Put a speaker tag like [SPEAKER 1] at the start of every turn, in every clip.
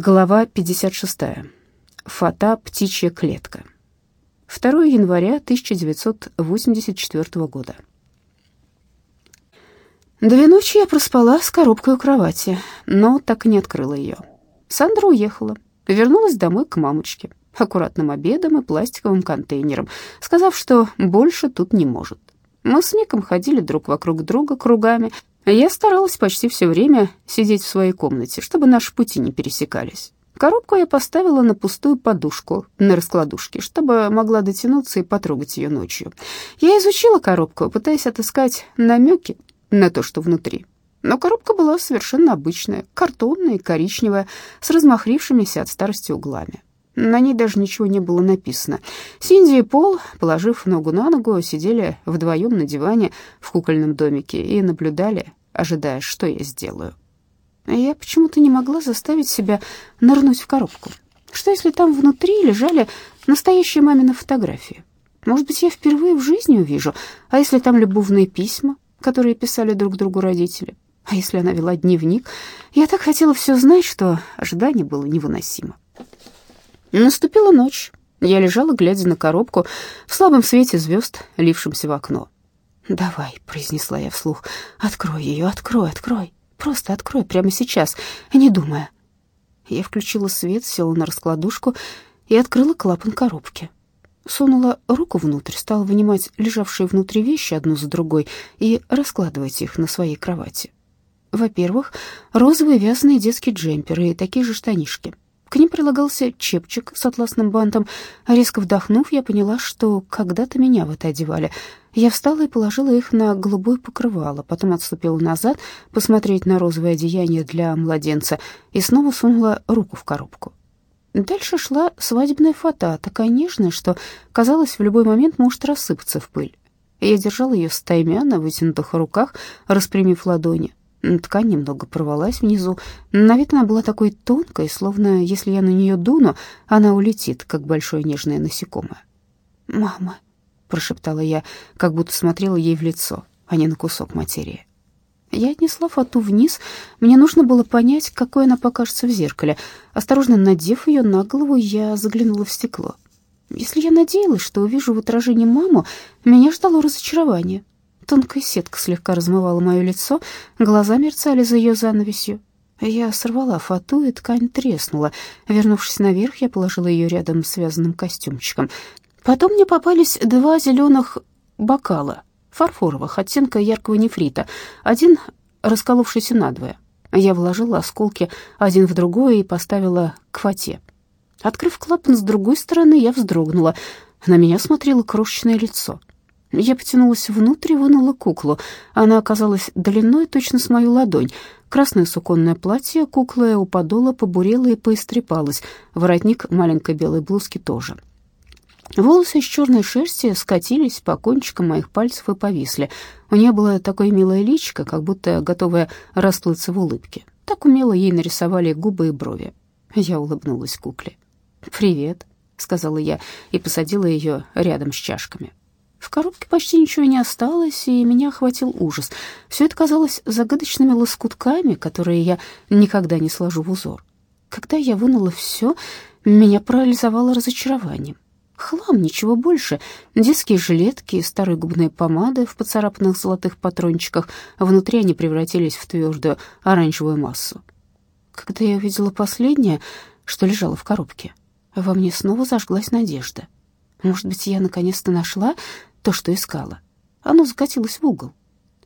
[SPEAKER 1] Глава 56. Фата «Птичья клетка». 2 января 1984 года. Две ночи я проспала с коробкой у кровати, но так и не открыла ее. Сандра уехала, вернулась домой к мамочке, аккуратным обедом и пластиковым контейнером, сказав, что больше тут не может. Мы с Ником ходили друг вокруг друга кругами, я старалась почти все время сидеть в своей комнате, чтобы наши пути не пересекались. Коробку я поставила на пустую подушку на раскладушке, чтобы могла дотянуться и потрогать ее ночью. Я изучила коробку, пытаясь отыскать намеки на то, что внутри. Но коробка была совершенно обычная, картонная и коричневая, с размахрившимися от старости углами. На ней даже ничего не было написано. Синди и Пол, положив ногу на ногу, сидели вдвоем на диване в кукольном домике и наблюдали ожидая, что я сделаю. Я почему-то не могла заставить себя нырнуть в коробку. Что если там внутри лежали настоящие мамины фотографии? Может быть, я впервые в жизни увижу, а если там любовные письма, которые писали друг другу родители? А если она вела дневник? Я так хотела все знать, что ожидание было невыносимо. Наступила ночь. Я лежала, глядя на коробку в слабом свете звезд, лившемся в окно. «Давай», — произнесла я вслух, — «открой ее, открой, открой, просто открой прямо сейчас, не думая». Я включила свет, села на раскладушку и открыла клапан коробки. Сунула руку внутрь, стала вынимать лежавшие внутри вещи одну за другой и раскладывать их на своей кровати. Во-первых, розовые вязаные детские джемперы и такие же штанишки — к ним прилагался чепчик с атласным бантом. Резко вдохнув, я поняла, что когда-то меня в это одевали. Я встала и положила их на голубое покрывало, потом отступила назад, посмотреть на розовое одеяние для младенца, и снова сунула руку в коробку. Дальше шла свадебная фата, такая нежная, что, казалось, в любой момент может рассыпаться в пыль. Я держала ее стаймя на вытянутых руках, распрямив ладони. Ткань немного порвалась внизу. На вид она была такой тонкой, словно если я на нее дуну, она улетит, как большое нежное насекомое. «Мама», — прошептала я, как будто смотрела ей в лицо, а не на кусок материи. Я отнесла фату вниз. Мне нужно было понять, какой она покажется в зеркале. Осторожно надев ее на голову, я заглянула в стекло. Если я надеялась, что увижу в отражении маму, меня ждало разочарование. Тонкая сетка слегка размывала мое лицо, глаза мерцали за ее занавесью. Я сорвала фату, и ткань треснула. Вернувшись наверх, я положила ее рядом с связанным костюмчиком. Потом мне попались два зеленых бокала, фарфоровых, оттенка яркого нефрита, один расколовшийся надвое. Я вложила осколки один в другой и поставила к фате. Открыв клапан с другой стороны, я вздрогнула. На меня смотрело крошечное лицо. Я потянулась внутрь и вынула куклу. Она оказалась длиной точно с мою ладонь. Красное суконное платье куклы у подола побурело и поистрепалось. Воротник маленькой белой блузки тоже. Волосы из черной шерсти скатились по кончикам моих пальцев и повисли. У нее было такое милое личико, как будто готовое расплыться в улыбке. Так умело ей нарисовали губы и брови. Я улыбнулась кукле. «Привет», — сказала я и посадила ее рядом с чашками. В коробке почти ничего не осталось, и меня охватил ужас. Все это казалось загадочными лоскутками, которые я никогда не сложу в узор. Когда я вынула все, меня парализовало разочарованием. Хлам, ничего больше. Детские жилетки, старые губные помады в поцарапанных золотых патрончиках. Внутри они превратились в твердую оранжевую массу. Когда я увидела последнее, что лежало в коробке, во мне снова зажглась надежда. Может быть, я наконец-то нашла то, что искала. Оно закатилось в угол.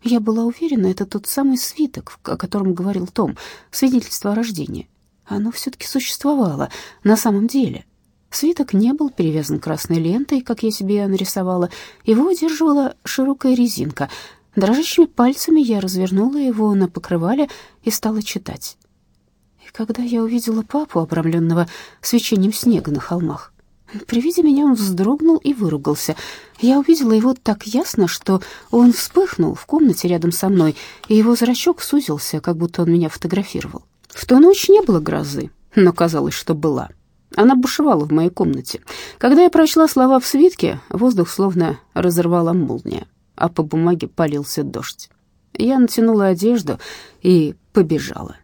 [SPEAKER 1] Я была уверена, это тот самый свиток, о котором говорил Том, свидетельство о рождении. Оно все-таки существовало на самом деле. Свиток не был перевязан красной лентой, как я себе нарисовала. Его удерживала широкая резинка. Дрожащими пальцами я развернула его на покрывале и стала читать. И когда я увидела папу, обрамленного свечением снега на холмах, при виде меня он вздрогнул и выругался. Я увидела его так ясно, что он вспыхнул в комнате рядом со мной, и его зрачок сузился, как будто он меня фотографировал. В ту ночь не было грозы, но казалось, что была. Она бушевала в моей комнате. Когда я прочла слова в свитке, воздух словно разорвала молния, а по бумаге полился дождь. Я натянула одежду и побежала.